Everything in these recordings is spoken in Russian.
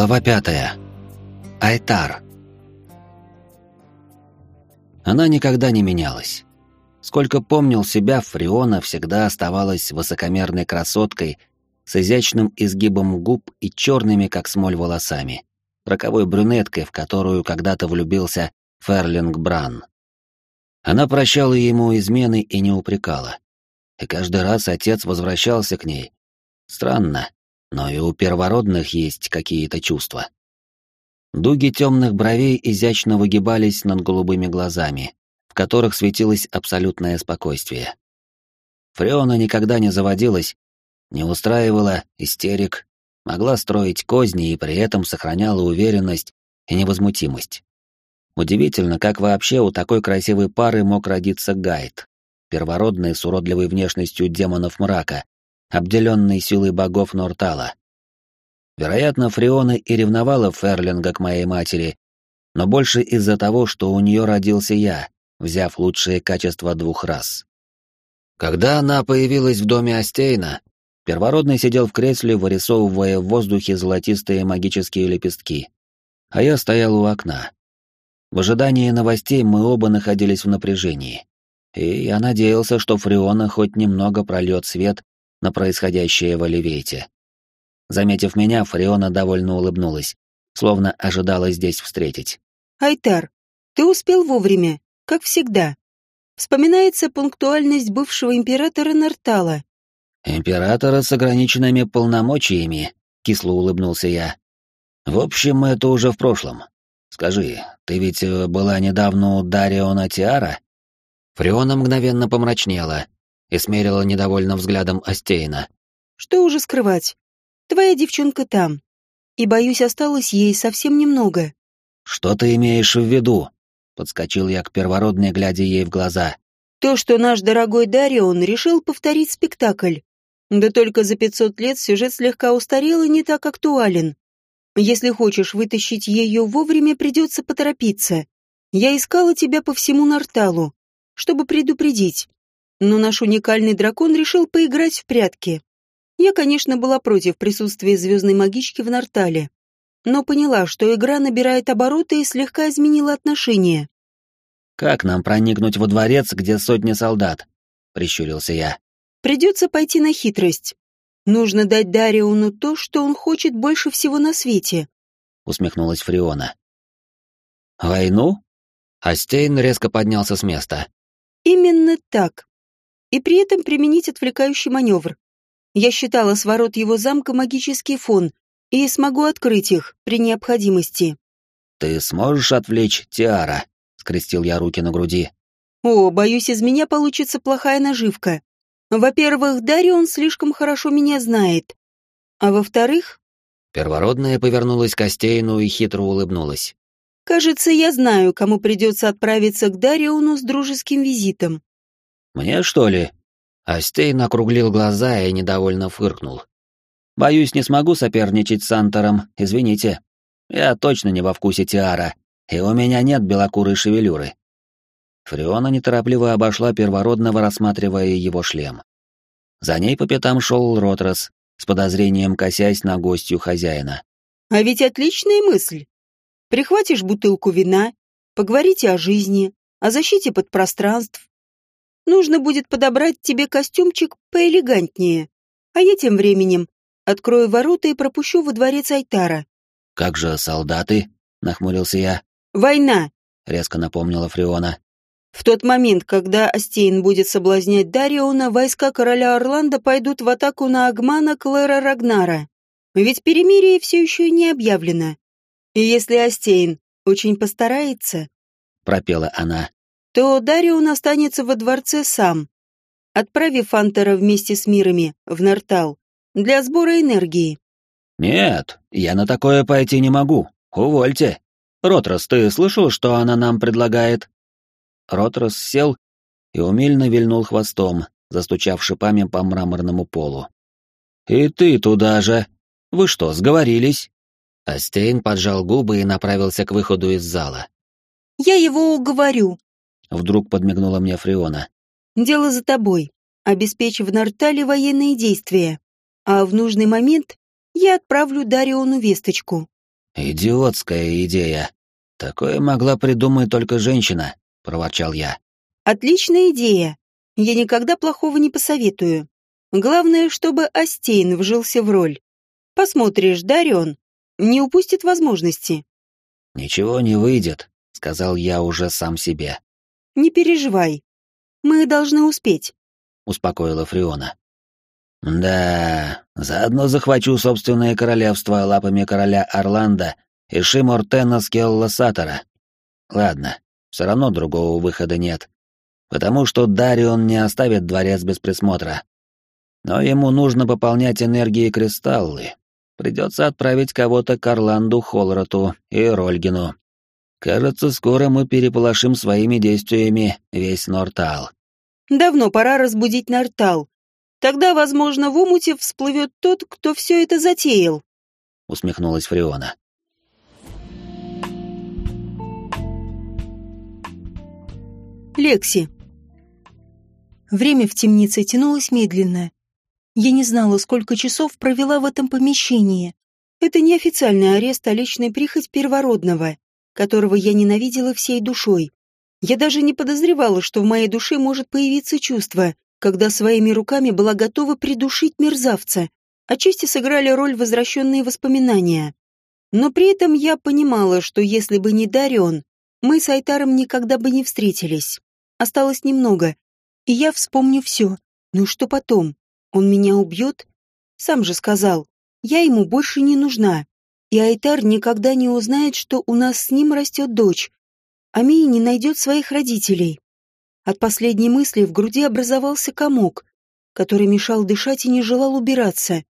Глава пятая. Айтар. Она никогда не менялась. Сколько помнил себя, Фриона всегда оставалась высокомерной красоткой с изящным изгибом губ и черными, как смоль, волосами, роковой брюнеткой, в которую когда-то влюбился Ферлинг Бран. Она прощала ему измены и не упрекала. И каждый раз отец возвращался к ней. Странно, но и у первородных есть какие-то чувства. Дуги темных бровей изящно выгибались над голубыми глазами, в которых светилось абсолютное спокойствие. Фреона никогда не заводилась, не устраивала истерик, могла строить козни и при этом сохраняла уверенность и невозмутимость. Удивительно, как вообще у такой красивой пары мог родиться Гайд, первородный с уродливой внешностью демонов мрака, обделенный силой богов Нортала. Вероятно, Фриона и ревновала Ферлинга к моей матери, но больше из-за того, что у нее родился я, взяв лучшие качества двух рас. Когда она появилась в доме Астейна, первородный сидел в кресле, вырисовывая в воздухе золотистые магические лепестки, а я стоял у окна. В ожидании новостей мы оба находились в напряжении, и я надеялся, что Фриона хоть немного прольет свет на происходящее в Оливейте. Заметив меня, Фариона довольно улыбнулась, словно ожидала здесь встретить. «Айтар, ты успел вовремя, как всегда. Вспоминается пунктуальность бывшего императора Нартала». «Императора с ограниченными полномочиями», — кисло улыбнулся я. «В общем, это уже в прошлом. Скажи, ты ведь э, была недавно у Дариона Тиара?» Фриона мгновенно помрачнела, и смерила недовольным взглядом Астейна. «Что уже скрывать? Твоя девчонка там, и, боюсь, осталось ей совсем немного». «Что ты имеешь в виду?» — подскочил я к первородной, глядя ей в глаза. «То, что наш дорогой Дарион решил повторить спектакль. Да только за пятьсот лет сюжет слегка устарел и не так актуален. Если хочешь вытащить ее вовремя, придется поторопиться. Я искала тебя по всему Нарталу, чтобы предупредить но наш уникальный дракон решил поиграть в прятки. Я, конечно, была против присутствия звездной магички в Нартале, но поняла, что игра набирает обороты и слегка изменила отношения. «Как нам проникнуть во дворец, где сотни солдат?» — прищурился я. «Придется пойти на хитрость. Нужно дать Дариону то, что он хочет больше всего на свете», — усмехнулась Фриона. «Войну?» Астейн резко поднялся с места. «Именно так и при этом применить отвлекающий маневр. Я считала с ворот его замка магический фон и смогу открыть их при необходимости. «Ты сможешь отвлечь Тиара?» — скрестил я руки на груди. «О, боюсь, из меня получится плохая наживка. Во-первых, Дарион слишком хорошо меня знает. А во-вторых...» Первородная повернулась к Остейну и хитро улыбнулась. «Кажется, я знаю, кому придется отправиться к Дариону с дружеским визитом. «Мне, что ли?» Астейн округлил глаза и недовольно фыркнул. «Боюсь, не смогу соперничать с Антером, извините. Я точно не во вкусе Тиара, и у меня нет белокурой шевелюры». Фриона неторопливо обошла первородного, рассматривая его шлем. За ней по пятам шел Ротрос, с подозрением косясь на гостью хозяина. «А ведь отличная мысль. Прихватишь бутылку вина, поговорите о жизни, о защите подпространств, Нужно будет подобрать тебе костюмчик поэлегантнее. А я тем временем открою ворота и пропущу во дворец Айтара. Как же солдаты? нахмурился я. Война, резко напомнила Фриона. В тот момент, когда Астейн будет соблазнять Дариона, войска короля Орландо пойдут в атаку на Агмана Клэра Рагнара. Ведь перемирие все еще не объявлено. И если Астейн очень постарается, пропела она, то Дарион останется во дворце сам, отправив Антера вместе с мирами в Нартал для сбора энергии. «Нет, я на такое пойти не могу. Увольте. Ротрос, ты слышал, что она нам предлагает?» Ротрос сел и умильно вильнул хвостом, застучав шипами по мраморному полу. «И ты туда же. Вы что, сговорились?» Астейн поджал губы и направился к выходу из зала. «Я его уговорю», Вдруг подмигнула мне Фриона. «Дело за тобой. Обеспечь в Нартале военные действия. А в нужный момент я отправлю Дариону весточку. Идиотская идея. Такое могла придумать только женщина, проворчал я. Отличная идея. Я никогда плохого не посоветую. Главное, чтобы Астейн вжился в роль. Посмотришь, Дарион не упустит возможности. Ничего не выйдет, сказал я уже сам себе. Не переживай. Мы должны успеть, успокоила Фриона. Да, заодно захвачу собственное королевство лапами короля Орландо и Шимортена Скелла Сатора. Ладно, все равно другого выхода нет, потому что Дарион не оставит дворец без присмотра. Но ему нужно пополнять энергии кристаллы. Придется отправить кого-то к Орланду Холроту и Рольгину. Кажется, скоро мы переполошим своими действиями весь Нортал. Давно пора разбудить Нортал, Тогда, возможно, в умуте всплывет тот, кто все это затеял. Усмехнулась Фриона. Лекси. Время в темнице тянулось медленно. Я не знала, сколько часов провела в этом помещении. Это не официальный арест, а личная прихоть первородного, которого я ненавидела всей душой. Я даже не подозревала, что в моей душе может появиться чувство, когда своими руками была готова придушить мерзавца. Отчасти сыграли роль возвращенные воспоминания. Но при этом я понимала, что если бы не Дарион, мы с Айтаром никогда бы не встретились. Осталось немного, и я вспомню все. Ну что потом? Он меня убьет? Сам же сказал, я ему больше не нужна. И Айтар никогда не узнает, что у нас с ним растет дочь. А Мия не найдет своих родителей. От последней мысли в груди образовался комок, который мешал дышать и не желал убираться.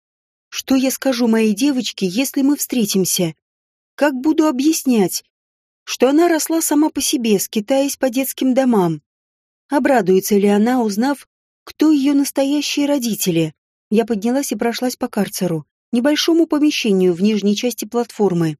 Что я скажу моей девочке, если мы встретимся? Как буду объяснять, что она росла сама по себе, скитаясь по детским домам? Обрадуется ли она, узнав, кто ее настоящие родители? Я поднялась и прошлась по карцеру, небольшому помещению в нижней части платформы.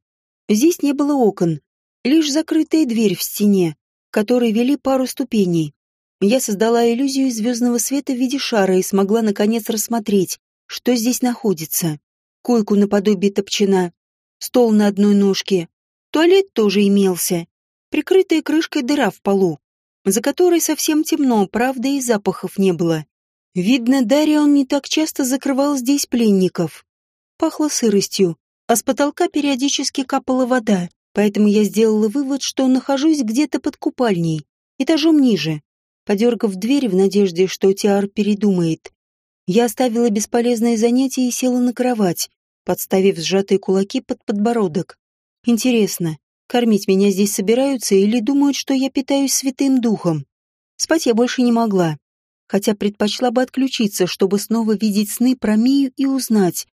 Здесь не было окон, лишь закрытая дверь в стене, которой вели пару ступеней. Я создала иллюзию звездного света в виде шара и смогла наконец рассмотреть, что здесь находится. Койку наподобие топчина, стол на одной ножке, туалет тоже имелся, прикрытая крышкой дыра в полу, за которой совсем темно, правда и запахов не было. Видно, Дарион не так часто закрывал здесь пленников. Пахло сыростью, а с потолка периодически капала вода, поэтому я сделала вывод, что нахожусь где-то под купальней, этажом ниже. Подергав дверь в надежде, что Тиар передумает, я оставила бесполезное занятие и села на кровать, подставив сжатые кулаки под подбородок. Интересно, кормить меня здесь собираются или думают, что я питаюсь святым духом? Спать я больше не могла, хотя предпочла бы отключиться, чтобы снова видеть сны про Мию и узнать,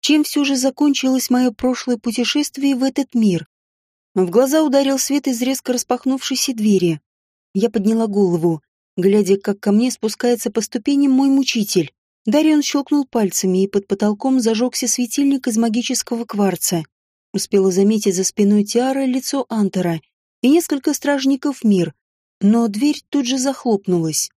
чем все же закончилось мое прошлое путешествие в этот мир. В глаза ударил свет из резко распахнувшейся двери. Я подняла голову глядя, как ко мне спускается по ступеням мой мучитель. Дарион щелкнул пальцами, и под потолком зажегся светильник из магического кварца. Успела заметить за спиной Тиара лицо Антера и несколько стражников мир, но дверь тут же захлопнулась.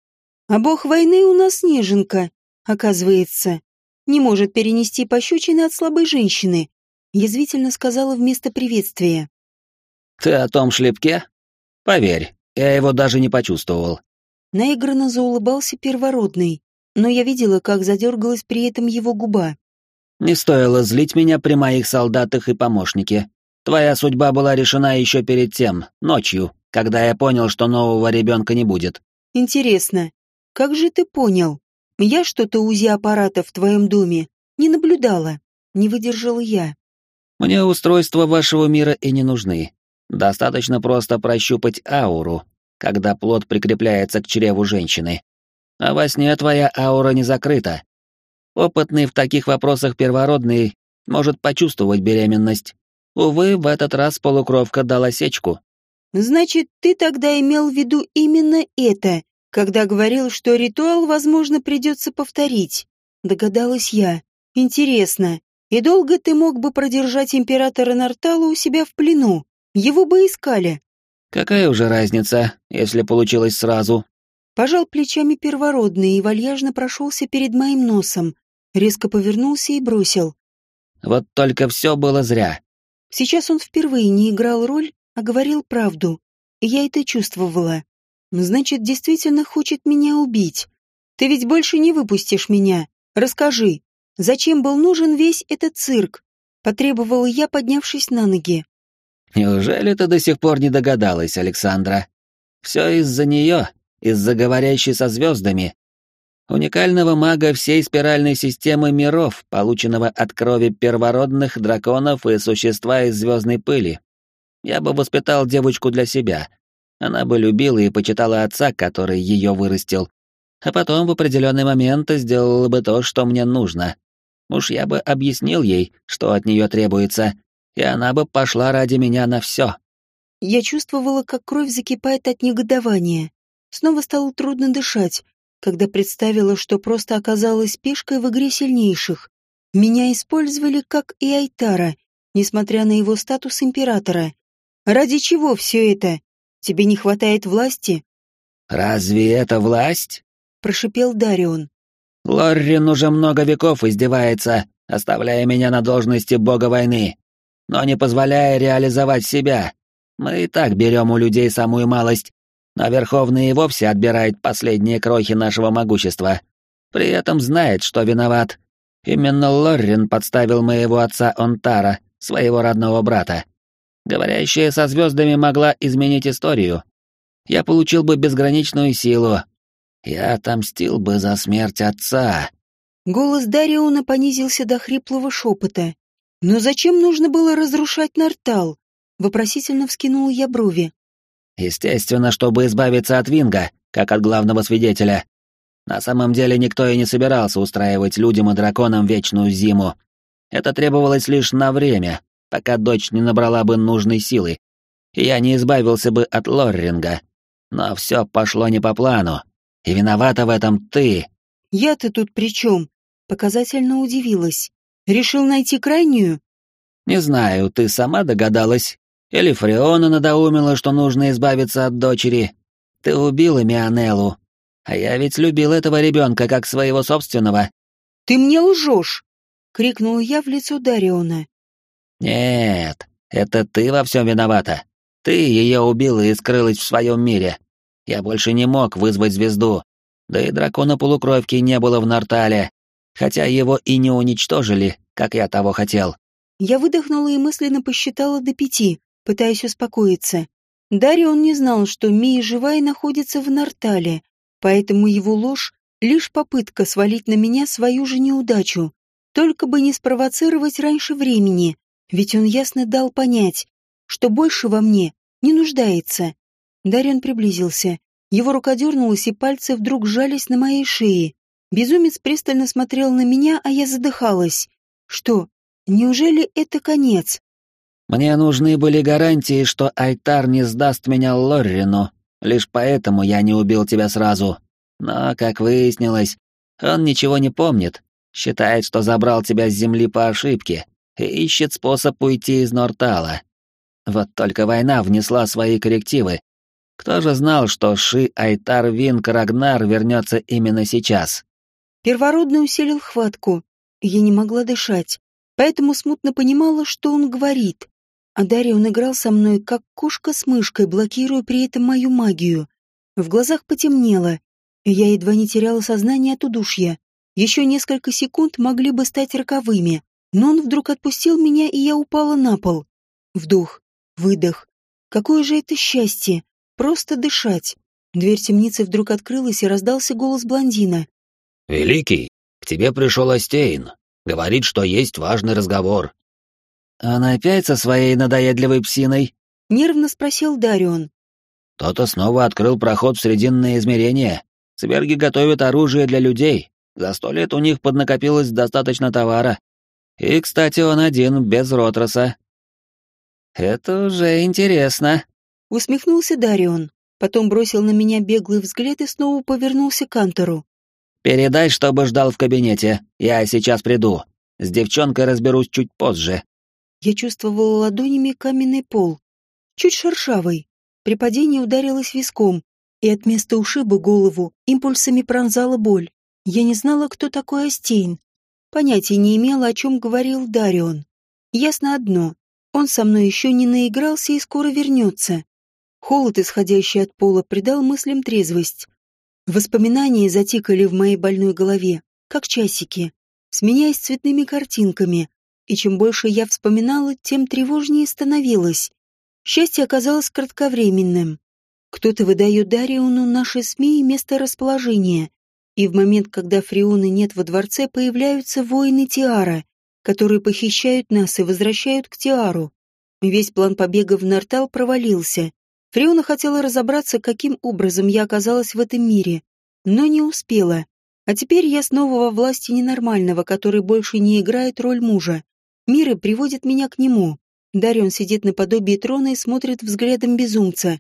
А бог войны у нас неженка, оказывается. Не может перенести пощечины от слабой женщины, язвительно сказала вместо приветствия. «Ты о том шлепке? Поверь, я его даже не почувствовал. Наигранно заулыбался первородный, но я видела, как задергалась при этом его губа. «Не стоило злить меня при моих солдатах и помощнике. Твоя судьба была решена еще перед тем, ночью, когда я понял, что нового ребенка не будет». «Интересно, как же ты понял? Я что-то УЗИ-аппарата в твоем доме не наблюдала, не выдержала я». «Мне устройства вашего мира и не нужны. Достаточно просто прощупать ауру, когда плод прикрепляется к чреву женщины. А во сне твоя аура не закрыта. Опытный в таких вопросах первородный может почувствовать беременность. Увы, в этот раз полукровка дала сечку. Значит, ты тогда имел в виду именно это, когда говорил, что ритуал, возможно, придется повторить. Догадалась я. Интересно, и долго ты мог бы продержать императора Нартала у себя в плену? Его бы искали. Какая уже разница, если получилось сразу? Пожал плечами первородный и вальяжно прошелся перед моим носом, резко повернулся и бросил. Вот только все было зря. Сейчас он впервые не играл роль, а говорил правду. И я это чувствовала. Значит, действительно хочет меня убить. Ты ведь больше не выпустишь меня. Расскажи, зачем был нужен весь этот цирк? Потребовала я, поднявшись на ноги. Неужели ты до сих пор не догадалась, Александра? Все из-за нее, из-за говорящей со звездами. Уникального мага всей спиральной системы миров, полученного от крови первородных драконов и существа из звездной пыли. Я бы воспитал девочку для себя. Она бы любила и почитала отца, который ее вырастил. А потом в определенный момент сделала бы то, что мне нужно. Уж я бы объяснил ей, что от нее требуется, и она бы пошла ради меня на все. Я чувствовала, как кровь закипает от негодования. Снова стало трудно дышать, когда представила, что просто оказалась пешкой в игре сильнейших. Меня использовали как и Айтара, несмотря на его статус императора. Ради чего все это? Тебе не хватает власти? Разве это власть? Прошипел Дарион. Лоррин уже много веков издевается, оставляя меня на должности бога войны, но не позволяя реализовать себя. Мы и так берем у людей самую малость, но Верховный и вовсе отбирает последние крохи нашего могущества. При этом знает, что виноват. Именно Лоррин подставил моего отца Онтара, своего родного брата. Говорящая со звездами могла изменить историю. Я получил бы безграничную силу. Я отомстил бы за смерть отца. Голос Дариона понизился до хриплого шепота. Но зачем нужно было разрушать Нартал? Вопросительно вскинул я брови. Естественно, чтобы избавиться от Винга, как от главного свидетеля. На самом деле никто и не собирался устраивать людям и драконам вечную зиму. Это требовалось лишь на время, пока дочь не набрала бы нужной силы, я не избавился бы от Лорринга. Но все пошло не по плану, и виновата в этом ты. Я-то тут при чем? Показательно удивилась. Решил найти крайнюю? Не знаю, ты сама догадалась? Или Фреона надоумила, что нужно избавиться от дочери? Ты убила Мионеллу. А я ведь любил этого ребенка как своего собственного. Ты мне лжешь! крикнул я в лицо Дариона. «Нет, это ты во всем виновата. Ты ее убила и скрылась в своем мире. Я больше не мог вызвать звезду. Да и дракона полукровки не было в Нартале, хотя его и не уничтожили, как я того хотел». Я выдохнула и мысленно посчитала до пяти, пытаясь успокоиться. Дарион не знал, что Мия живая находится в Нартале, поэтому его ложь — лишь попытка свалить на меня свою же неудачу. Только бы не спровоцировать раньше времени, ведь он ясно дал понять, что больше во мне не нуждается. Дарьян приблизился. Его рука дернулась, и пальцы вдруг сжались на моей шее. Безумец пристально смотрел на меня, а я задыхалась. Что, неужели это конец? Мне нужны были гарантии, что Айтар не сдаст меня Лоррину. Лишь поэтому я не убил тебя сразу. Но, как выяснилось, он ничего не помнит. Считает, что забрал тебя с земли по ошибке и ищет способ уйти из Нортала. Вот только война внесла свои коррективы. Кто же знал, что Ши Айтар Вин Карагнар вернется именно сейчас? Первородный усилил хватку. Я не могла дышать, поэтому смутно понимала, что он говорит. А Дарион играл со мной, как кошка с мышкой, блокируя при этом мою магию. В глазах потемнело, я едва не теряла сознание от удушья. Еще несколько секунд могли бы стать роковыми. Но он вдруг отпустил меня, и я упала на пол. Вдох, выдох. Какое же это счастье! Просто дышать. Дверь темницы вдруг открылась, и раздался голос блондина. «Великий, к тебе пришел Остейн. Говорит, что есть важный разговор». «Он опять со своей надоедливой псиной?» — нервно спросил Дарион. «Кто-то снова открыл проход в Срединное измерение. Сверги готовят оружие для людей. За сто лет у них поднакопилось достаточно товара. И, кстати, он один, без Ротроса. Это уже интересно. Усмехнулся Дарион, потом бросил на меня беглый взгляд и снова повернулся к Антеру. Передай, чтобы ждал в кабинете. Я сейчас приду. С девчонкой разберусь чуть позже. Я чувствовала ладонями каменный пол, чуть шершавый. При падении ударилась виском, и от места ушиба голову импульсами пронзала боль. Я не знала, кто такой Астейн, Понятия не имела, о чем говорил Дарион. Ясно одно. Он со мной еще не наигрался и скоро вернется. Холод, исходящий от пола, придал мыслям трезвость. Воспоминания затикали в моей больной голове, как часики, сменяясь цветными картинками, и чем больше я вспоминала, тем тревожнее становилось. Счастье оказалось кратковременным. Кто-то выдает Дариону наши СМИ и место расположения, и в момент, когда Фрионы нет во дворце, появляются воины Тиара, которые похищают нас и возвращают к Тиару. Весь план побега в Нартал провалился. Фриона хотела разобраться, каким образом я оказалась в этом мире, но не успела. А теперь я снова во власти ненормального, который больше не играет роль мужа. Миры приводит меня к нему. Дарион сидит наподобие трона и смотрит взглядом безумца.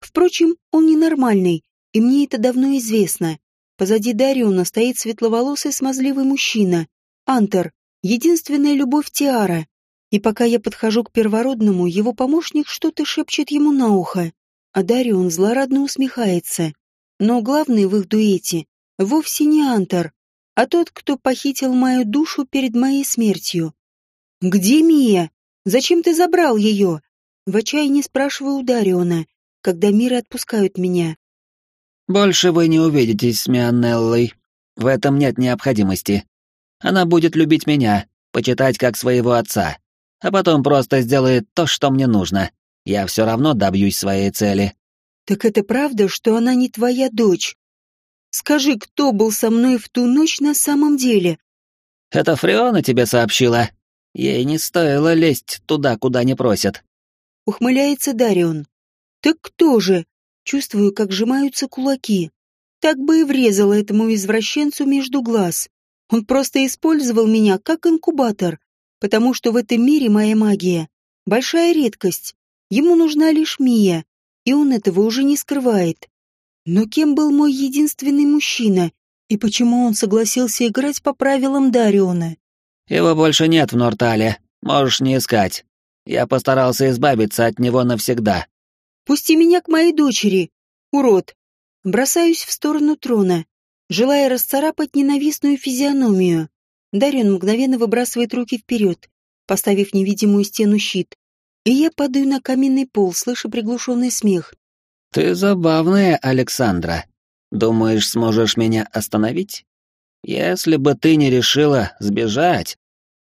Впрочем, он ненормальный, и мне это давно известно. Позади Дариона стоит светловолосый смазливый мужчина. Антер, единственная любовь Тиара. И пока я подхожу к первородному, его помощник что-то шепчет ему на ухо, а Дарион злорадно усмехается. Но главный в их дуэте вовсе не Антер, а тот, кто похитил мою душу перед моей смертью. «Где Мия? Зачем ты забрал ее?» В отчаянии спрашиваю у Дариона, когда миры отпускают меня. «Больше вы не увидитесь с Мианеллой. В этом нет необходимости. Она будет любить меня, почитать как своего отца, а потом просто сделает то, что мне нужно. Я все равно добьюсь своей цели». «Так это правда, что она не твоя дочь? Скажи, кто был со мной в ту ночь на самом деле?» «Это Фреона тебе сообщила?» Ей не стоило лезть туда, куда не просят. Ухмыляется Дарион. Так кто же? Чувствую, как сжимаются кулаки. Так бы и врезала этому извращенцу между глаз. Он просто использовал меня как инкубатор, потому что в этом мире моя магия — большая редкость. Ему нужна лишь Мия, и он этого уже не скрывает. Но кем был мой единственный мужчина, и почему он согласился играть по правилам Дариона? Его больше нет в Нортале. Можешь не искать. Я постарался избавиться от него навсегда. Пусти меня к моей дочери, урод. Бросаюсь в сторону трона, желая расцарапать ненавистную физиономию. Дарион мгновенно выбрасывает руки вперед, поставив невидимую стену щит. И я падаю на каменный пол, слыша приглушенный смех. «Ты забавная, Александра. Думаешь, сможешь меня остановить? Если бы ты не решила сбежать,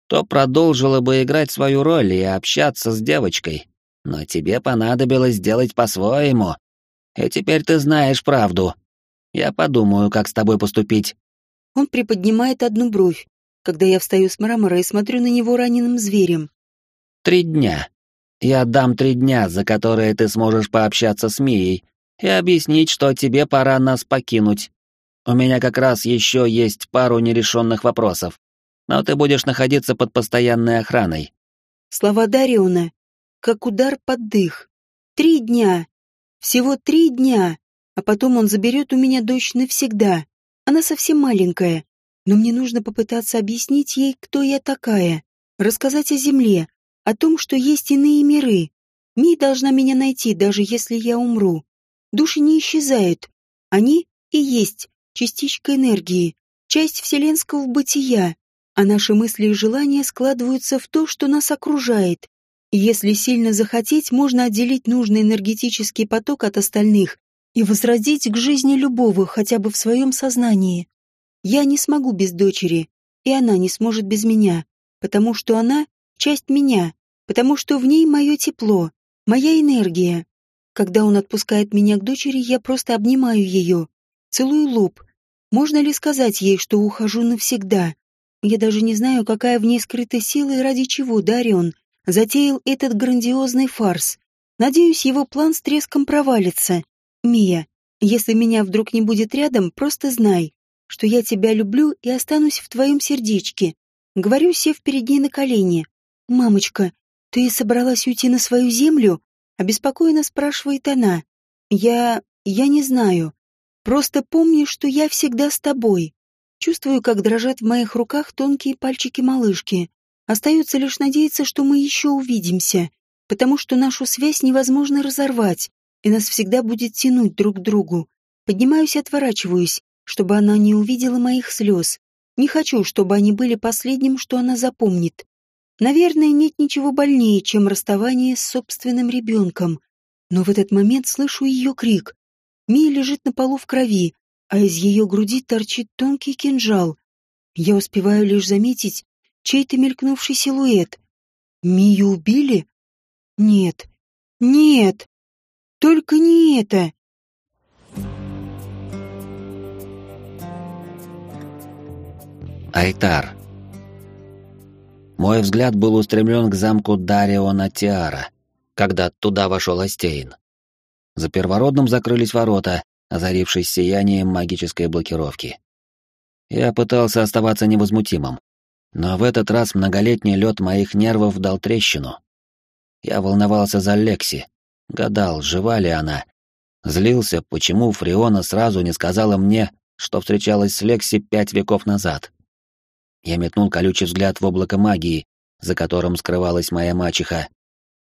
то продолжила бы играть свою роль и общаться с девочкой. Но тебе понадобилось сделать по-своему. И теперь ты знаешь правду. Я подумаю, как с тобой поступить. Он приподнимает одну бровь, когда я встаю с мрамора и смотрю на него раненым зверем. Три дня. Я дам три дня, за которые ты сможешь пообщаться с Мией и объяснить, что тебе пора нас покинуть. У меня как раз еще есть пару нерешенных вопросов но ты будешь находиться под постоянной охраной. Слова Дариона, как удар под дых. Три дня. Всего три дня. А потом он заберет у меня дочь навсегда. Она совсем маленькая. Но мне нужно попытаться объяснить ей, кто я такая. Рассказать о Земле, о том, что есть иные миры. Ми должна меня найти, даже если я умру. Души не исчезают. Они и есть частичка энергии, часть вселенского бытия а наши мысли и желания складываются в то, что нас окружает. Если сильно захотеть, можно отделить нужный энергетический поток от остальных и возродить к жизни любого хотя бы в своем сознании. Я не смогу без дочери, и она не сможет без меня, потому что она — часть меня, потому что в ней мое тепло, моя энергия. Когда он отпускает меня к дочери, я просто обнимаю ее, целую лоб. Можно ли сказать ей, что ухожу навсегда? Я даже не знаю, какая в ней скрыта сила и ради чего Дарион затеял этот грандиозный фарс. Надеюсь, его план с треском провалится. Мия, если меня вдруг не будет рядом, просто знай, что я тебя люблю и останусь в твоем сердечке. Говорю, сев перед ней на колени. «Мамочка, ты собралась уйти на свою землю?» Обеспокоенно спрашивает она. «Я... я не знаю. Просто помни, что я всегда с тобой. Чувствую, как дрожат в моих руках тонкие пальчики малышки. Остается лишь надеяться, что мы еще увидимся, потому что нашу связь невозможно разорвать, и нас всегда будет тянуть друг к другу. Поднимаюсь и отворачиваюсь, чтобы она не увидела моих слез. Не хочу, чтобы они были последним, что она запомнит. Наверное, нет ничего больнее, чем расставание с собственным ребенком. Но в этот момент слышу ее крик. Мия лежит на полу в крови, а из ее груди торчит тонкий кинжал. Я успеваю лишь заметить чей-то мелькнувший силуэт. Мию убили? Нет. Нет. Только не это. Айтар. Мой взгляд был устремлен к замку Дариона Тиара, когда туда вошел Астейн. За первородным закрылись ворота, озарившись сиянием магической блокировки. Я пытался оставаться невозмутимым, но в этот раз многолетний лед моих нервов дал трещину. Я волновался за Лекси, гадал, жива ли она. Злился, почему Фриона сразу не сказала мне, что встречалась с Лекси пять веков назад. Я метнул колючий взгляд в облако магии, за которым скрывалась моя мачеха,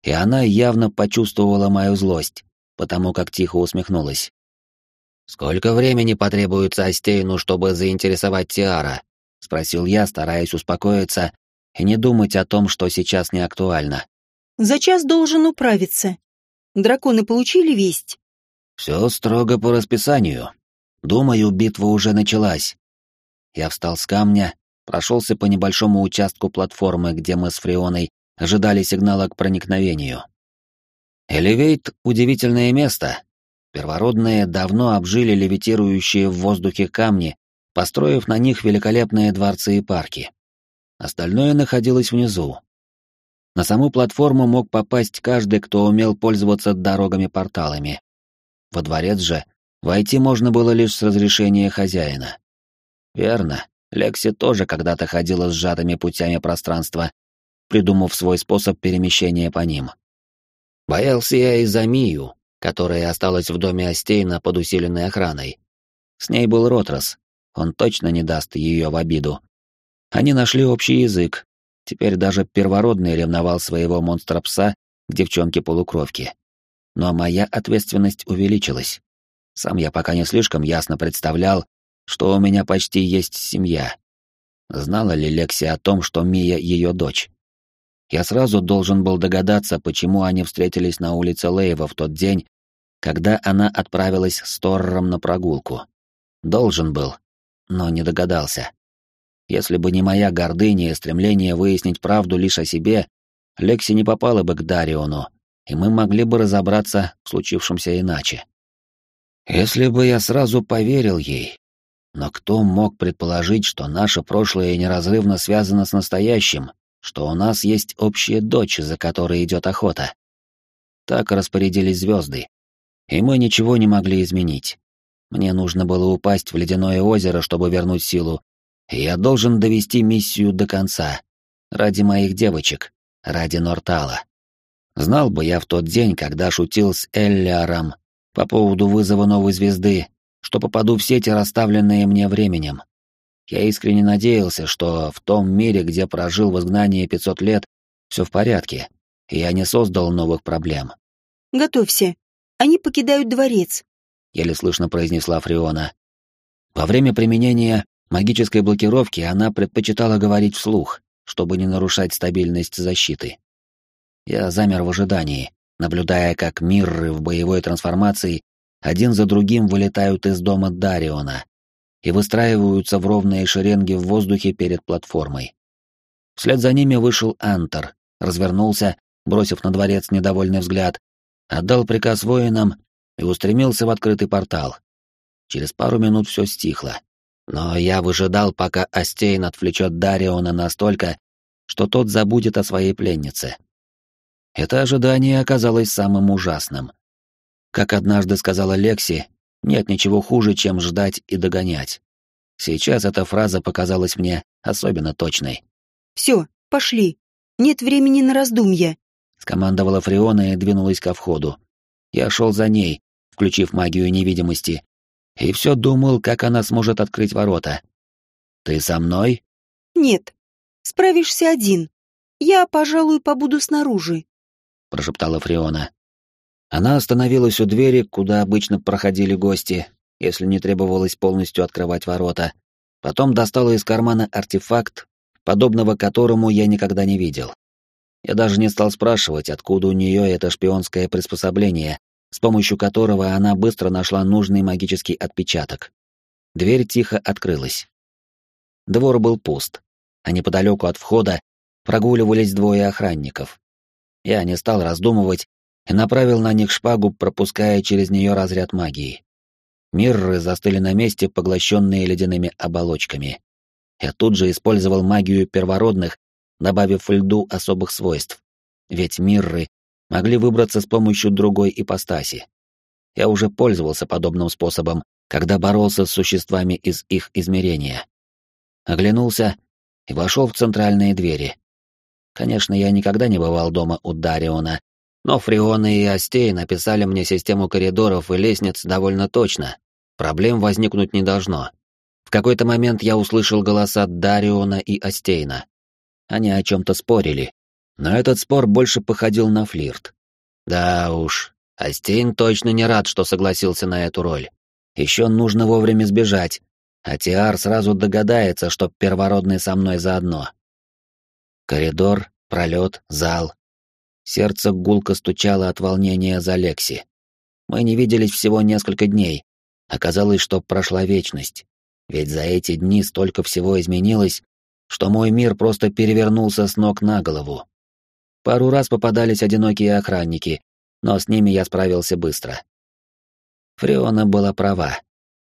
и она явно почувствовала мою злость, потому как тихо усмехнулась. «Сколько времени потребуется Астейну, чтобы заинтересовать Тиара?» — спросил я, стараясь успокоиться и не думать о том, что сейчас не актуально. «За час должен управиться. Драконы получили весть?» «Все строго по расписанию. Думаю, битва уже началась». Я встал с камня прошелся по небольшому участку платформы, где мы с Фрионой ожидали сигнала к проникновению. Элевейт — удивительное место. Первородные давно обжили левитирующие в воздухе камни, построив на них великолепные дворцы и парки. Остальное находилось внизу. На саму платформу мог попасть каждый, кто умел пользоваться дорогами-порталами. Во дворец же войти можно было лишь с разрешения хозяина. Верно, Лекси тоже когда-то ходила сжатыми путями пространства, придумав свой способ перемещения по ним. Боялся я и за Мию, которая осталась в доме Остейна под усиленной охраной. С ней был Ротрос, он точно не даст ее в обиду. Они нашли общий язык, теперь даже первородный ревновал своего монстра-пса к девчонке-полукровке. Но моя ответственность увеличилась. Сам я пока не слишком ясно представлял, что у меня почти есть семья. Знала ли Лекси о том, что Мия ее дочь? Я сразу должен был догадаться, почему они встретились на улице Лейва в тот день, когда она отправилась с Торром на прогулку. Должен был, но не догадался. Если бы не моя гордыня и стремление выяснить правду лишь о себе, Лекси не попала бы к Дариону, и мы могли бы разобраться в случившемся иначе. Если бы я сразу поверил ей, но кто мог предположить, что наше прошлое неразрывно связано с настоящим, что у нас есть общая дочь, за которой идет охота? Так распорядились звезды, и мы ничего не могли изменить. Мне нужно было упасть в ледяное озеро, чтобы вернуть силу, я должен довести миссию до конца. Ради моих девочек, ради Нортала. Знал бы я в тот день, когда шутил с Эллиаром по поводу вызова новой звезды, что попаду в сети, расставленные мне временем. Я искренне надеялся, что в том мире, где прожил в изгнании 500 лет, все в порядке, и я не создал новых проблем. «Готовься. Они покидают дворец», — еле слышно произнесла Фриона. Во время применения магической блокировки она предпочитала говорить вслух, чтобы не нарушать стабильность защиты. Я замер в ожидании, наблюдая, как мирры в боевой трансформации один за другим вылетают из дома Дариона и выстраиваются в ровные шеренги в воздухе перед платформой. Вслед за ними вышел Антер, развернулся, бросив на дворец недовольный взгляд, отдал приказ воинам и устремился в открытый портал. Через пару минут все стихло. Но я выжидал, пока Астейн отвлечет Дариона настолько, что тот забудет о своей пленнице. Это ожидание оказалось самым ужасным. Как однажды сказала Лекси, нет ничего хуже, чем ждать и догонять. Сейчас эта фраза показалась мне особенно точной. «Все, пошли. Нет времени на раздумья», — скомандовала Фриона и двинулась ко входу. Я шел за ней, включив магию невидимости, и все думал, как она сможет открыть ворота. «Ты со мной?» «Нет. Справишься один. Я, пожалуй, побуду снаружи», — прошептала Фриона. Она остановилась у двери, куда обычно проходили гости, если не требовалось полностью открывать ворота. Потом достала из кармана артефакт, подобного которому я никогда не видел. Я даже не стал спрашивать, откуда у нее это шпионское приспособление, с помощью которого она быстро нашла нужный магический отпечаток. Дверь тихо открылась. Двор был пуст, а неподалеку от входа прогуливались двое охранников. Я не стал раздумывать и направил на них шпагу, пропуская через нее разряд магии. Мирры застыли на месте, поглощенные ледяными оболочками. Я тут же использовал магию первородных, добавив льду особых свойств. Ведь мирры могли выбраться с помощью другой ипостаси. Я уже пользовался подобным способом, когда боролся с существами из их измерения. Оглянулся и вошел в центральные двери. Конечно, я никогда не бывал дома у Дариона, но Фриона и Остей написали мне систему коридоров и лестниц довольно точно. Проблем возникнуть не должно. В какой-то момент я услышал голоса Дариона и Остейна. Они о чем-то спорили, но этот спор больше походил на флирт. Да уж, Астейн точно не рад, что согласился на эту роль. Еще нужно вовремя сбежать, а Тиар сразу догадается, что первородный со мной заодно. Коридор, пролет, зал. Сердце гулко стучало от волнения за Лекси. Мы не виделись всего несколько дней. Оказалось, что прошла вечность. Ведь за эти дни столько всего изменилось, что мой мир просто перевернулся с ног на голову. Пару раз попадались одинокие охранники, но с ними я справился быстро. Фреона была права.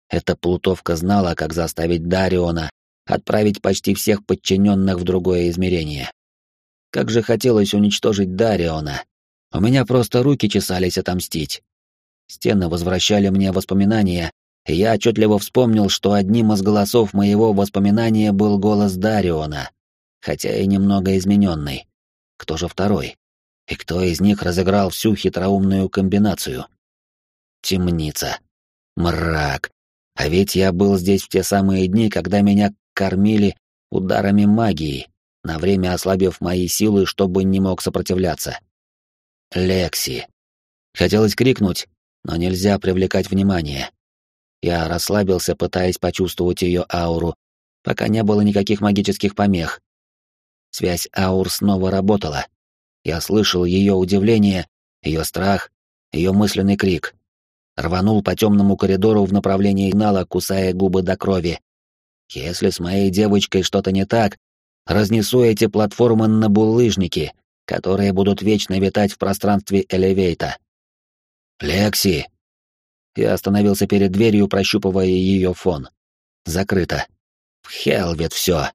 Эта плутовка знала, как заставить Дариона отправить почти всех подчиненных в другое измерение. Как же хотелось уничтожить Дариона. У меня просто руки чесались отомстить. Стены возвращали мне воспоминания, и я отчетливо вспомнил, что одним из голосов моего воспоминания был голос Дариона, хотя и немного измененный. Кто же второй? И кто из них разыграл всю хитроумную комбинацию? Темница. Мрак. А ведь я был здесь в те самые дни, когда меня кормили ударами магии, на время ослабив мои силы, чтобы не мог сопротивляться. Лекси. Хотелось крикнуть, но нельзя привлекать внимание. Я расслабился, пытаясь почувствовать ее ауру, пока не было никаких магических помех. Связь аур снова работала. Я слышал ее удивление, ее страх, ее мысленный крик. Рванул по темному коридору в направлении Нала, кусая губы до крови. Если с моей девочкой что-то не так, разнесу эти платформы на булыжники, которые будут вечно витать в пространстве элевейта. «Лекси!» Я остановился перед дверью, прощупывая ее фон. Закрыто. В Хелвет все.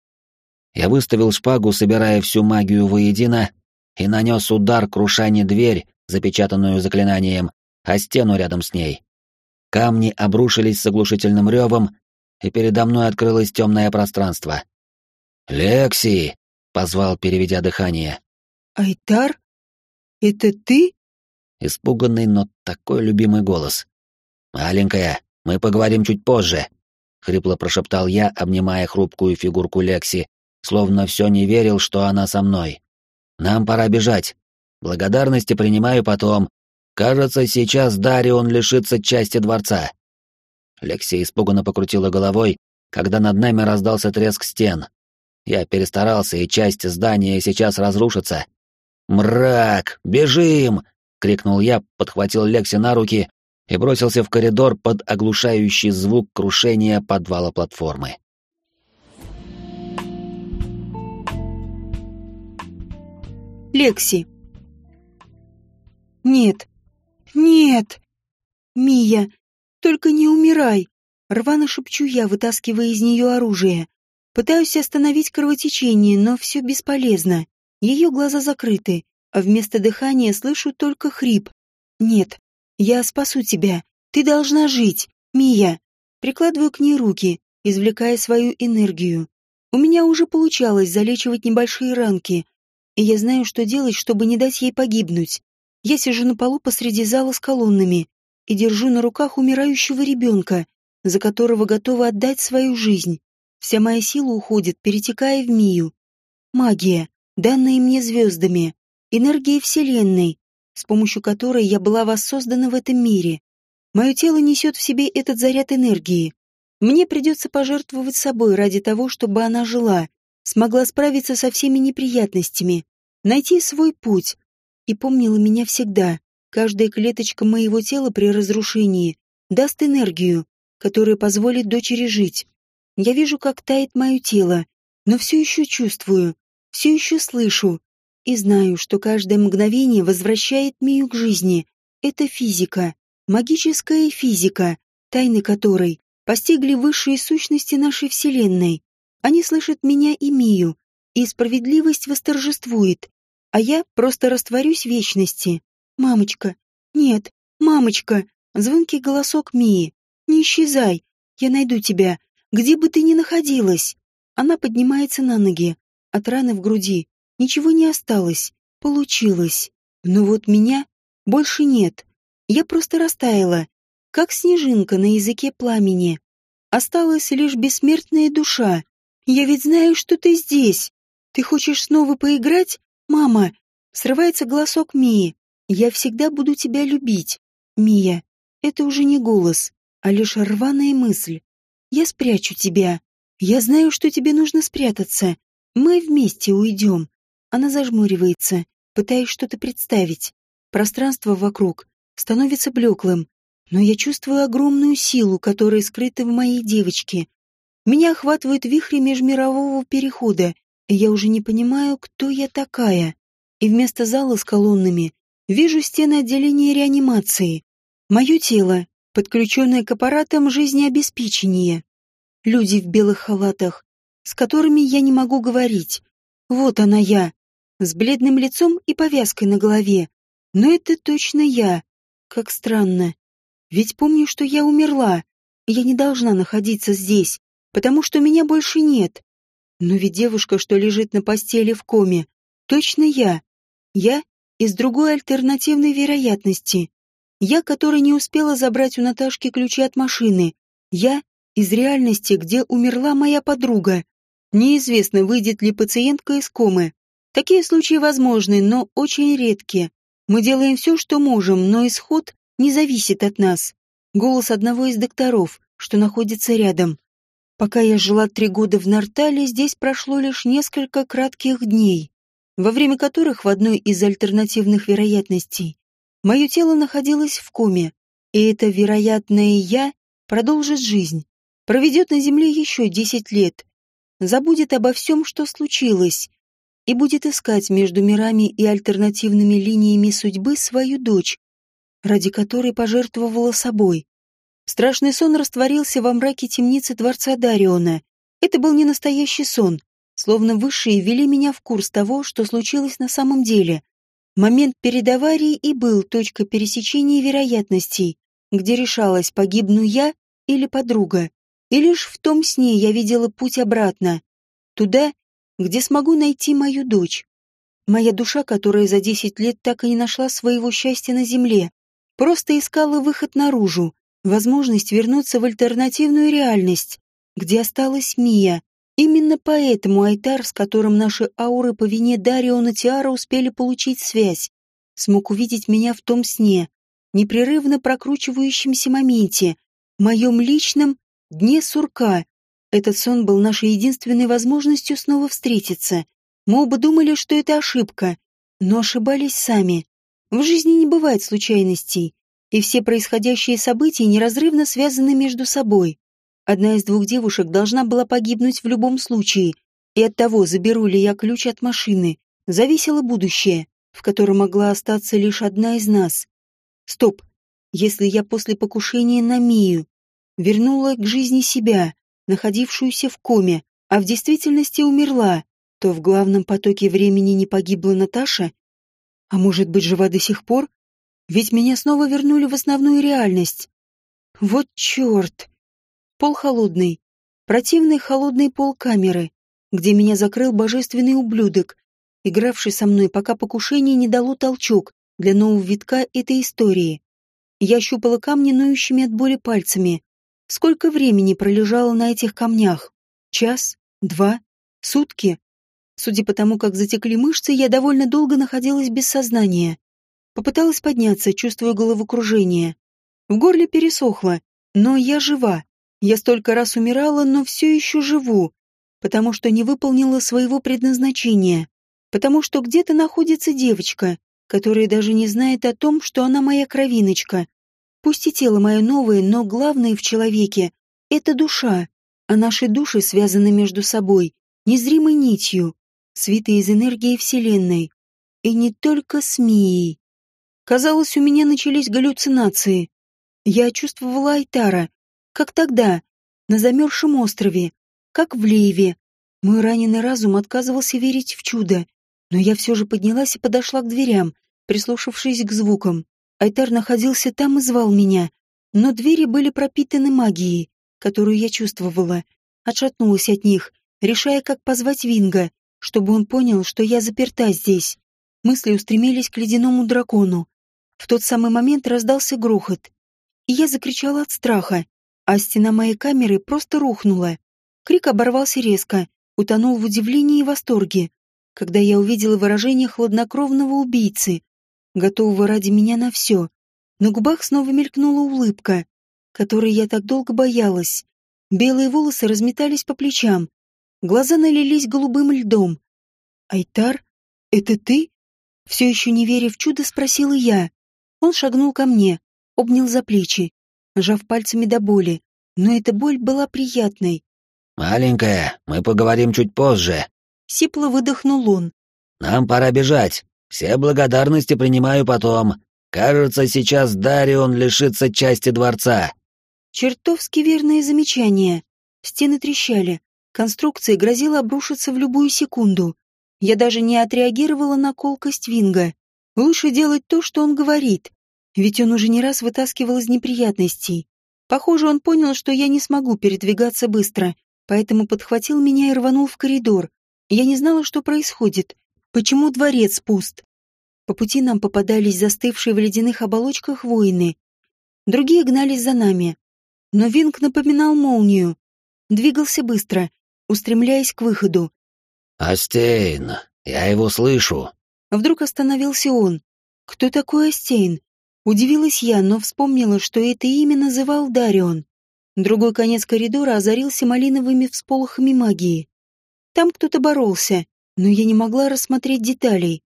Я выставил шпагу, собирая всю магию воедино, и нанес удар, круша не дверь, запечатанную заклинанием, а стену рядом с ней. Камни обрушились с оглушительным ревом, и передо мной открылось темное пространство. «Лекси!» — позвал, переведя дыхание. «Айтар? Это ты?» Испуганный, но такой любимый голос. «Маленькая, мы поговорим чуть позже», — хрипло прошептал я, обнимая хрупкую фигурку Лекси, словно все не верил, что она со мной. «Нам пора бежать. Благодарности принимаю потом. Кажется, сейчас Дарион лишится части дворца». Лекси испуганно покрутила головой, когда над нами раздался треск стен. Я перестарался, и часть здания сейчас разрушится. «Мрак! Бежим!» — крикнул я, подхватил Лекси на руки и бросился в коридор под оглушающий звук крушения подвала платформы. Лекси. Нет. Нет. Мия, только не умирай. Рвано шепчу я, вытаскивая из нее оружие. Пытаюсь остановить кровотечение, но все бесполезно. Ее глаза закрыты, а вместо дыхания слышу только хрип. Нет, я спасу тебя. Ты должна жить, Мия. Прикладываю к ней руки, извлекая свою энергию. У меня уже получалось залечивать небольшие ранки, и я знаю, что делать, чтобы не дать ей погибнуть. Я сижу на полу посреди зала с колоннами и держу на руках умирающего ребенка, за которого готова отдать свою жизнь. Вся моя сила уходит, перетекая в Мию. Магия, данная мне звездами, энергия Вселенной, с помощью которой я была воссоздана в этом мире. Мое тело несет в себе этот заряд энергии. Мне придется пожертвовать собой ради того, чтобы она жила, смогла справиться со всеми неприятностями. найти свой путь. И помнила меня всегда. Каждая клеточка моего тела при разрушении даст энергию, которая позволит дочери жить. Я вижу, как тает мое тело, но все еще чувствую, все еще слышу и знаю, что каждое мгновение возвращает Мию к жизни. Это физика, магическая физика, тайны которой постигли высшие сущности нашей Вселенной. Они слышат меня и Мию, и справедливость восторжествует, а я просто растворюсь в вечности. Мамочка, нет, мамочка, звонкий голосок Мии. Не исчезай, я найду тебя, где бы ты ни находилась. Она поднимается на ноги, от раны в груди. Ничего не осталось, получилось. Но вот меня больше нет. Я просто растаяла, как снежинка на языке пламени. Осталась лишь бессмертная душа. Я ведь знаю, что ты здесь. Ты хочешь снова поиграть, мама? Срывается голосок Мии. Я всегда буду тебя любить. Мия, это уже не голос, а лишь рваная мысль. Я спрячу тебя. Я знаю, что тебе нужно спрятаться. Мы вместе уйдем. Она зажмуривается, пытаясь что-то представить. Пространство вокруг становится блеклым, но я чувствую огромную силу, которая скрыта в моей девочке. Меня охватывает вихри межмирового перехода, и я уже не понимаю, кто я такая. И вместо зала с колоннами вижу стены отделения реанимации. Мое тело, подключенное к аппаратам жизнеобеспечения. Люди в белых халатах, с которыми я не могу говорить. Вот она я, с бледным лицом и повязкой на голове. Но это точно я. Как странно. Ведь помню, что я умерла. Я не должна находиться здесь, потому что меня больше нет. Но ведь девушка, что лежит на постели в коме, точно я. Я из другой альтернативной вероятности. Я, которая не успела забрать у Наташки ключи от машины. Я из реальности, где умерла моя подруга. Неизвестно, выйдет ли пациентка из комы. Такие случаи возможны, но очень редки. Мы делаем все, что можем, но исход не зависит от нас. Голос одного из докторов, что находится рядом. Пока я жила три года в Нартале, здесь прошло лишь несколько кратких дней, во время которых в одной из альтернативных вероятностей мое тело находилось в коме, и это вероятное «я» продолжит жизнь, проведет на Земле еще десять лет, забудет обо всем, что случилось, и будет искать между мирами и альтернативными линиями судьбы свою дочь, ради которой пожертвовала собой. Страшный сон растворился во мраке темницы дворца Дариона. Это был не настоящий сон, словно высшие ввели меня в курс того, что случилось на самом деле. Момент перед аварией и был точка пересечения вероятностей, где решалось, погибну я или подруга. И лишь в том сне я видела путь обратно, туда, где смогу найти мою дочь. Моя душа, которая за десять лет так и не нашла своего счастья на земле, просто искала выход наружу, возможность вернуться в альтернативную реальность, где осталась Мия. Именно поэтому Айтар, с которым наши ауры по вине Дариона Тиара успели получить связь, смог увидеть меня в том сне, непрерывно прокручивающемся моменте, моем личном дне сурка. Этот сон был нашей единственной возможностью снова встретиться. Мы оба думали, что это ошибка, но ошибались сами. В жизни не бывает случайностей, и все происходящие события неразрывно связаны между собой. Одна из двух девушек должна была погибнуть в любом случае, и от того, заберу ли я ключ от машины, зависело будущее, в котором могла остаться лишь одна из нас. Стоп. Если я после покушения на Мию вернула к жизни себя, находившуюся в коме, а в действительности умерла, то в главном потоке времени не погибла Наташа? А может быть, жива до сих пор? Ведь меня снова вернули в основную реальность. Вот черт! Пол холодный. Противный холодный пол камеры, где меня закрыл божественный ублюдок, игравший со мной, пока покушение не дало толчок для нового витка этой истории. Я щупала камни ноющими от боли пальцами. Сколько времени пролежало на этих камнях? Час? Два? Сутки? Судя по тому, как затекли мышцы, я довольно долго находилась без сознания. Попыталась подняться, чувствуя головокружение. В горле пересохло, но я жива. Я столько раз умирала, но все еще живу, потому что не выполнила своего предназначения. потому что где-то находится девочка, которая даже не знает о том, что она моя кровиночка. Пусть и тело мое новое, но главное в человеке — это душа, а наши души связаны между собой незримой нитью, свитой из энергии Вселенной. И не только с Мией. Казалось, у меня начались галлюцинации. Я чувствовала Айтара, как тогда, на замерзшем острове, как в Лейве. Мой раненый разум отказывался верить в чудо, но я все же поднялась и подошла к дверям, прислушавшись к звукам. Айтар находился там и звал меня, но двери были пропитаны магией, которую я чувствовала. Отшатнулась от них, решая, как позвать Винга, чтобы он понял, что я заперта здесь. Мысли устремились к ледяному дракону. В тот самый момент раздался грохот. И я закричала от страха, а стена моей камеры просто рухнула. Крик оборвался резко, утонул в удивлении и восторге, когда я увидела выражение хладнокровного убийцы, готового ради меня на все. На губах снова мелькнула улыбка, которой я так долго боялась. Белые волосы разметались по плечам, глаза налились голубым льдом. «Айтар, это ты?» Все еще не веря в чудо, спросила я. Он шагнул ко мне, обнял за плечи, сжав пальцами до боли, но эта боль была приятной. «Маленькая, мы поговорим чуть позже», — сипло выдохнул он. «Нам пора бежать. Все благодарности принимаю потом. Кажется, сейчас Дарион лишится части дворца». Чертовски верное замечание. Стены трещали. Конструкция грозила обрушиться в любую секунду. Я даже не отреагировала на колкость Винга. Лучше делать то, что он говорит. Ведь он уже не раз вытаскивал из неприятностей. Похоже, он понял, что я не смогу передвигаться быстро, поэтому подхватил меня и рванул в коридор. Я не знала, что происходит. Почему дворец пуст? По пути нам попадались застывшие в ледяных оболочках воины. Другие гнались за нами. Но Винг напоминал молнию. Двигался быстро, устремляясь к выходу. «Астейн, я его слышу». Вдруг остановился он. «Кто такой Астейн?» Удивилась я, но вспомнила, что это имя называл Дарион. Другой конец коридора озарился малиновыми всполохами магии. Там кто-то боролся, но я не могла рассмотреть деталей.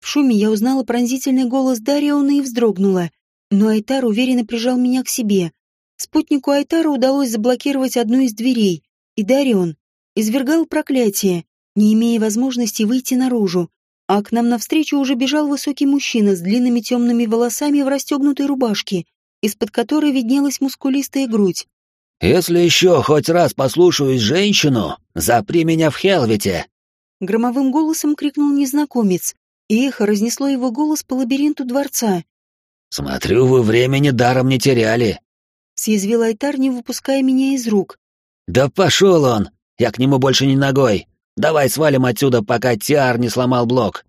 В шуме я узнала пронзительный голос Дариона и вздрогнула, но Айтар уверенно прижал меня к себе. Спутнику Айтара удалось заблокировать одну из дверей, и Дарион извергал проклятие, не имея возможности выйти наружу, а к нам навстречу уже бежал высокий мужчина с длинными темными волосами в расстегнутой рубашке, из-под которой виднелась мускулистая грудь. «Если еще хоть раз послушаюсь женщину, запри меня в Хелвите!» Громовым голосом крикнул незнакомец, и эхо разнесло его голос по лабиринту дворца. «Смотрю, вы времени даром не теряли!» Съязвил Айтар, не выпуская меня из рук. «Да пошел он! Я к нему больше не ногой! Давай свалим отсюда, пока Тиар не сломал блок!»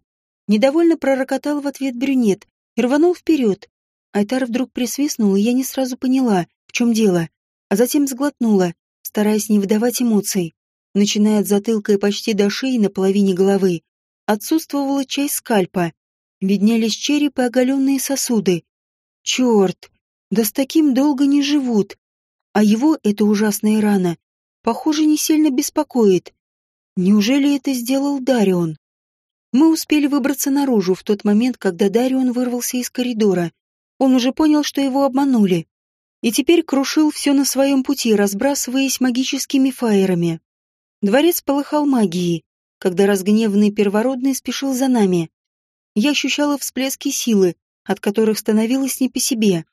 Недовольно пророкотал в ответ брюнет и рванул вперед. Айтар вдруг присвистнул, и я не сразу поняла, в чем дело, а затем сглотнула, стараясь не выдавать эмоций. Начиная от затылка и почти до шеи на половине головы, отсутствовала часть скальпа. Виднелись череп и оголенные сосуды. Черт! Да с таким долго не живут. А его эта ужасная рана, похоже, не сильно беспокоит. Неужели это сделал Дарион? Мы успели выбраться наружу в тот момент, когда Дарион вырвался из коридора. Он уже понял, что его обманули. И теперь крушил все на своем пути, разбрасываясь магическими фаерами. Дворец полыхал магией, когда разгневанный первородный спешил за нами. Я ощущала всплески силы, от которых становилось не по себе.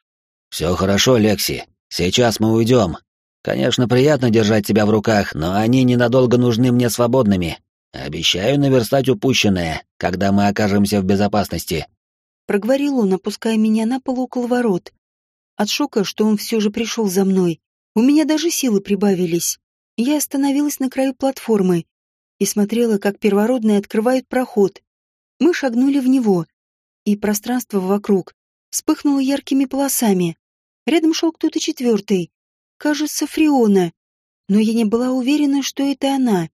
«Все хорошо, Лекси. Сейчас мы уйдем. Конечно, приятно держать тебя в руках, но они ненадолго нужны мне свободными. Обещаю наверстать упущенное, когда мы окажемся в безопасности. Проговорил он, опуская меня на пол около ворот. От шока, что он все же пришел за мной, у меня даже силы прибавились. Я остановилась на краю платформы и смотрела, как первородные открывают проход. Мы шагнули в него, и пространство вокруг вспыхнуло яркими полосами. Рядом шел кто-то четвертый, кажется, Фриона, но я не была уверена, что это она.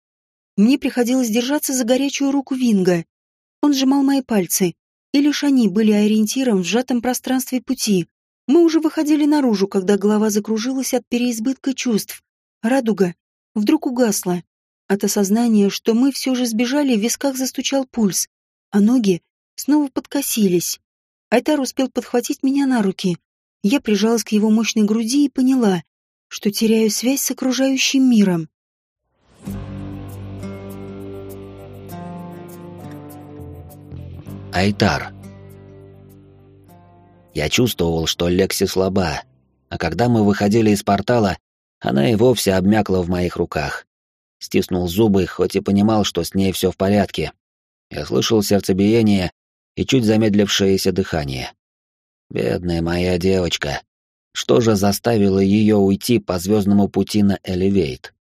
Мне приходилось держаться за горячую руку Винга. Он сжимал мои пальцы, и лишь они были ориентиром в сжатом пространстве пути. Мы уже выходили наружу, когда голова закружилась от переизбытка чувств. Радуга вдруг угасла. От осознания, что мы все же сбежали, в висках застучал пульс, а ноги снова подкосились. Айтар успел подхватить меня на руки. Я прижалась к его мощной груди и поняла, что теряю связь с окружающим миром. Айтар. Я чувствовал, что Лекси слаба, а когда мы выходили из портала, она и вовсе обмякла в моих руках. Стиснул зубы, хоть и понимал, что с ней все в порядке. Я слышал сердцебиение и чуть замедлившееся дыхание. Бедная моя девочка. Что же заставило ее уйти по звездному пути на Элевейт?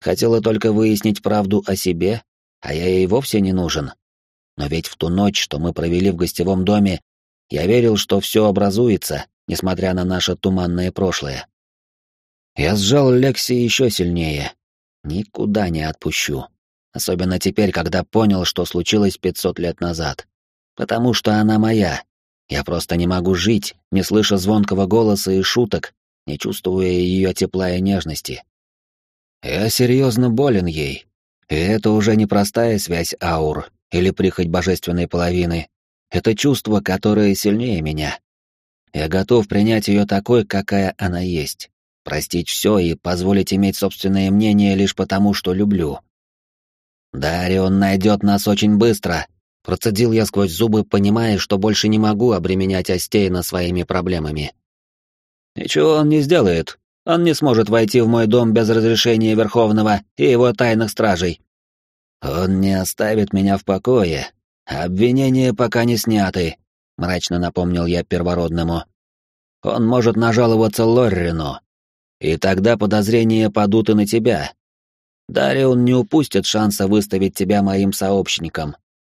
Хотела только выяснить правду о себе, а я ей вовсе не нужен. Но ведь в ту ночь, что мы провели в гостевом доме, я верил, что все образуется, несмотря на наше туманное прошлое. Я сжал Лекси еще сильнее. Никуда не отпущу. Особенно теперь, когда понял, что случилось 500 лет назад. Потому что она моя. Я просто не могу жить, не слыша звонкого голоса и шуток, не чувствуя ее тепла и нежности. Я серьезно болен ей. И это уже не простая связь аур или прихоть божественной половины. Это чувство, которое сильнее меня. Я готов принять ее такой, какая она есть простить все и позволить иметь собственное мнение лишь потому, что люблю. «Дарион найдет нас очень быстро», — процедил я сквозь зубы, понимая, что больше не могу обременять Остейна своими проблемами. «Ничего он не сделает. Он не сможет войти в мой дом без разрешения Верховного и его тайных стражей. Он не оставит меня в покое. Обвинения пока не сняты», — мрачно напомнил я первородному. «Он может нажаловаться Лоррину, и тогда подозрения падут и на тебя. Дарион не упустит шанса выставить тебя моим сообщником.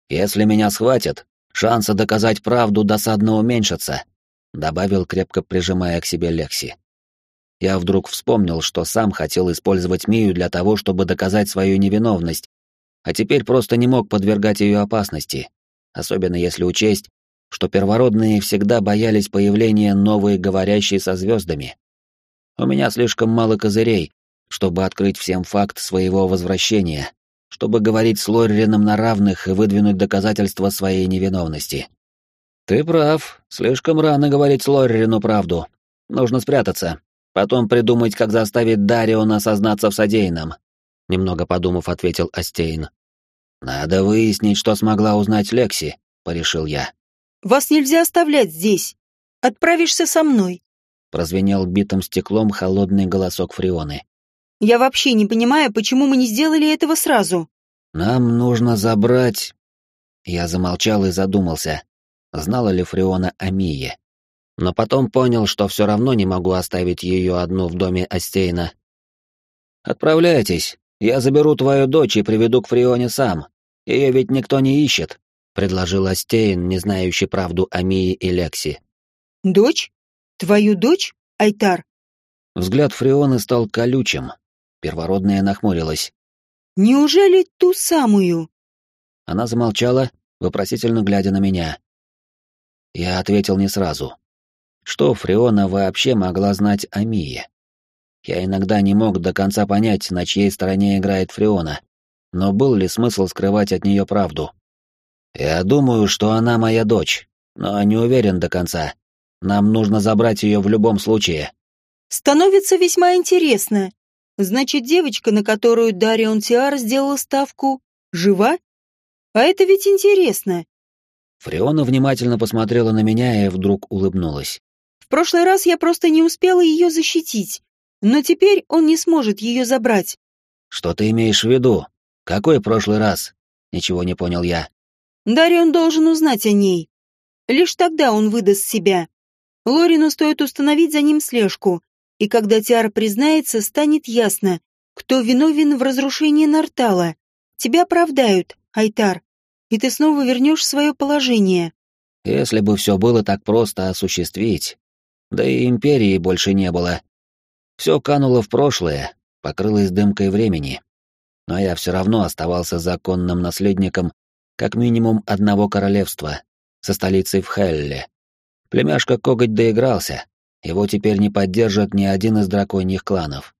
Если меня схватят, шансы доказать правду досадно уменьшатся», — добавил, крепко прижимая к себе Лекси. Я вдруг вспомнил, что сам хотел использовать Мию для того, чтобы доказать свою невиновность, а теперь просто не мог подвергать ее опасности, особенно если учесть, что первородные всегда боялись появления новой говорящей со звездами. У меня слишком мало козырей, чтобы открыть всем факт своего возвращения, чтобы говорить с Лоррином на равных и выдвинуть доказательства своей невиновности. Ты прав, слишком рано говорить с Лоррину правду. Нужно спрятаться, потом придумать, как заставить Дариона осознаться в содеянном. Немного подумав, ответил Астейн. Надо выяснить, что смогла узнать Лекси, порешил я. Вас нельзя оставлять здесь. Отправишься со мной прозвенел битым стеклом холодный голосок Фрионы. «Я вообще не понимаю, почему мы не сделали этого сразу». «Нам нужно забрать...» Я замолчал и задумался, знала ли Фриона о Мие. Но потом понял, что все равно не могу оставить ее одну в доме Астейна. «Отправляйтесь, я заберу твою дочь и приведу к Фрионе сам. Ее ведь никто не ищет», — предложил Астейн, не знающий правду о Мии и Лекси. «Дочь? Твою дочь, Айтар? Взгляд Фреоны стал колючим. Первородная нахмурилась. Неужели ту самую? Она замолчала, вопросительно глядя на меня. Я ответил не сразу. Что Фреона вообще могла знать о Мие? Я иногда не мог до конца понять, на чьей стороне играет Фреона, но был ли смысл скрывать от нее правду? Я думаю, что она моя дочь, но не уверен до конца. Нам нужно забрать ее в любом случае. Становится весьма интересно. Значит, девочка, на которую Дарион Тиар сделал ставку, жива? А это ведь интересно. Фреона внимательно посмотрела на меня и вдруг улыбнулась. В прошлый раз я просто не успела ее защитить, но теперь он не сможет ее забрать. Что ты имеешь в виду? Какой прошлый раз? Ничего не понял я. Дарион должен узнать о ней. Лишь тогда он выдаст себя. Лорину стоит установить за ним слежку, и когда Тиар признается, станет ясно, кто виновен в разрушении Нартала. Тебя оправдают, Айтар, и ты снова вернешь свое положение. Если бы все было так просто осуществить, да и империи больше не было. Все кануло в прошлое, покрылось дымкой времени. Но я все равно оставался законным наследником как минимум одного королевства, со столицей в Хелле. Племяшка Коготь доигрался. Его теперь не поддержит ни один из драконьих кланов.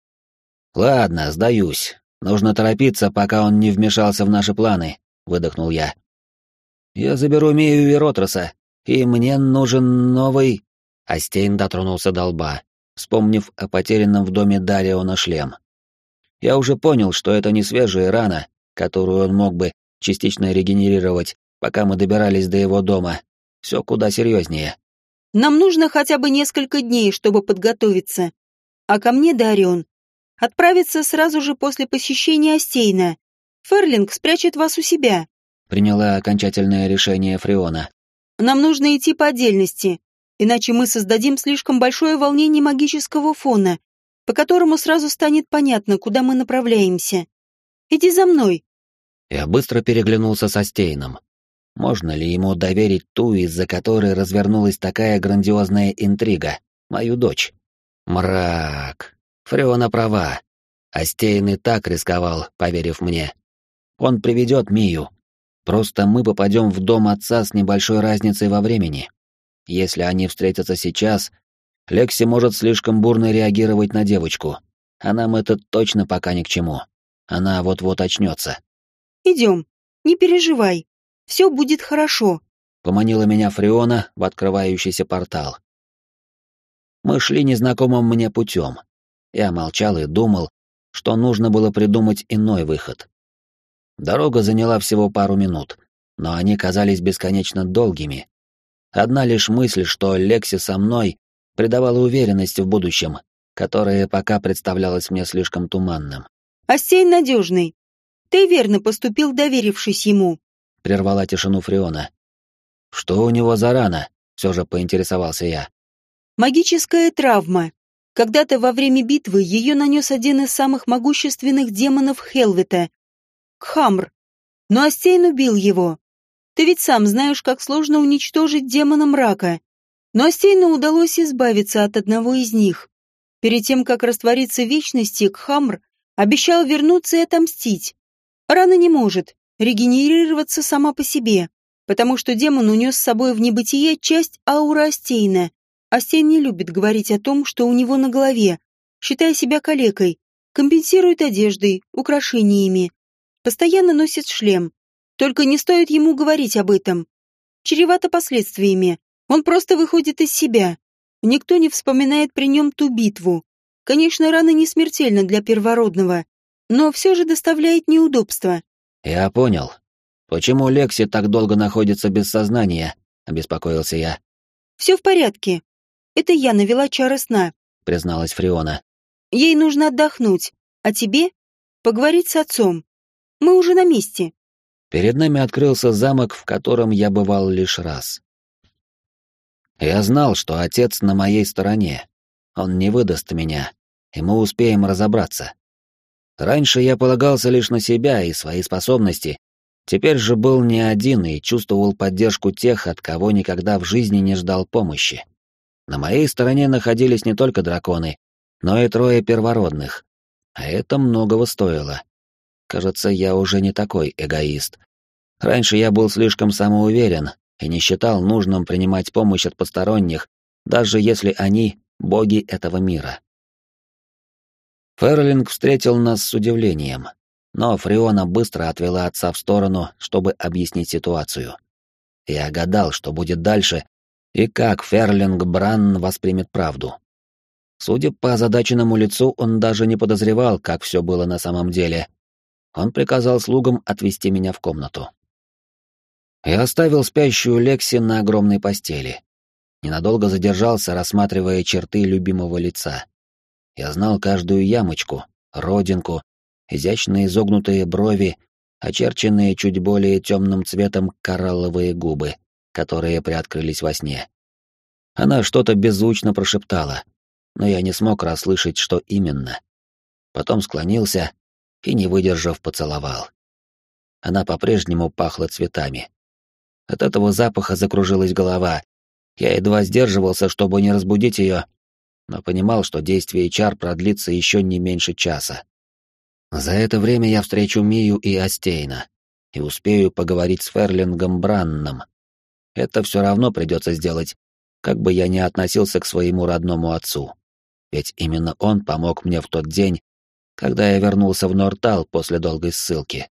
Ладно, сдаюсь. Нужно торопиться, пока он не вмешался в наши планы, выдохнул я. Я заберу Мию и Ротроса, и мне нужен новый... Астейн дотронулся до лба, вспомнив о потерянном в доме Дариона шлем. Я уже понял, что это не свежая рана, которую он мог бы частично регенерировать, пока мы добирались до его дома. Все куда серьезнее. Нам нужно хотя бы несколько дней, чтобы подготовиться. А ко мне, Дарион, отправиться сразу же после посещения Астейна. Ферлинг спрячет вас у себя. Приняла окончательное решение Фриона. Нам нужно идти по отдельности, иначе мы создадим слишком большое волнение магического фона, по которому сразу станет понятно, куда мы направляемся. Иди за мной. Я быстро переглянулся со Стейном. Можно ли ему доверить ту, из-за которой развернулась такая грандиозная интрига, мою дочь? Мрак. Фреона права. Астейн и так рисковал, поверив мне. Он приведет Мию. Просто мы попадем в дом отца с небольшой разницей во времени. Если они встретятся сейчас, Лекси может слишком бурно реагировать на девочку, а нам это точно пока ни к чему. Она вот-вот очнется. Идем, не переживай. Все будет хорошо», — поманила меня Фриона в открывающийся портал. Мы шли незнакомым мне путем. Я молчал и думал, что нужно было придумать иной выход. Дорога заняла всего пару минут, но они казались бесконечно долгими. Одна лишь мысль, что Лекси со мной, придавала уверенность в будущем, которое пока представлялось мне слишком туманным. «Остейн надежный. Ты верно поступил, доверившись ему прервала тишину Фриона. «Что у него за рана?» — все же поинтересовался я. «Магическая травма. Когда-то во время битвы ее нанес один из самых могущественных демонов Хелвета — Кхамр. Но Астейн убил его. Ты ведь сам знаешь, как сложно уничтожить демона мрака. Но Астейну удалось избавиться от одного из них. Перед тем, как раствориться в вечности, Кхамр обещал вернуться и отомстить. Рана не может, регенерироваться сама по себе, потому что демон унес с собой в небытие часть ауры Астейна. Астейн не любит говорить о том, что у него на голове, считая себя калекой, компенсирует одеждой, украшениями, постоянно носит шлем. Только не стоит ему говорить об этом. Чревато последствиями. Он просто выходит из себя. Никто не вспоминает при нем ту битву. Конечно, рана не смертельна для первородного, но все же доставляет неудобства. «Я понял. Почему Лекси так долго находится без сознания?» — обеспокоился я. «Все в порядке. Это я навела чары сна», — призналась Фриона. «Ей нужно отдохнуть, а тебе — поговорить с отцом. Мы уже на месте». Перед нами открылся замок, в котором я бывал лишь раз. Я знал, что отец на моей стороне. Он не выдаст меня, и мы успеем разобраться. Раньше я полагался лишь на себя и свои способности, теперь же был не один и чувствовал поддержку тех, от кого никогда в жизни не ждал помощи. На моей стороне находились не только драконы, но и трое первородных. А это многого стоило. Кажется, я уже не такой эгоист. Раньше я был слишком самоуверен и не считал нужным принимать помощь от посторонних, даже если они — боги этого мира. Ферлинг встретил нас с удивлением, но Фриона быстро отвела отца в сторону, чтобы объяснить ситуацию. Я гадал, что будет дальше, и как Ферлинг Бранн воспримет правду. Судя по озадаченному лицу, он даже не подозревал, как все было на самом деле. Он приказал слугам отвезти меня в комнату. Я оставил спящую Лекси на огромной постели. Ненадолго задержался, рассматривая черты любимого лица. Я знал каждую ямочку, родинку, изящно изогнутые брови, очерченные чуть более темным цветом коралловые губы, которые приоткрылись во сне. Она что-то беззвучно прошептала, но я не смог расслышать, что именно. Потом склонился и, не выдержав, поцеловал. Она по-прежнему пахла цветами. От этого запаха закружилась голова. Я едва сдерживался, чтобы не разбудить ее, но понимал, что действие чар продлится еще не меньше часа. За это время я встречу Мию и Астейна и успею поговорить с Ферлингом Бранном. Это все равно придется сделать, как бы я ни относился к своему родному отцу. Ведь именно он помог мне в тот день, когда я вернулся в Нортал после долгой ссылки.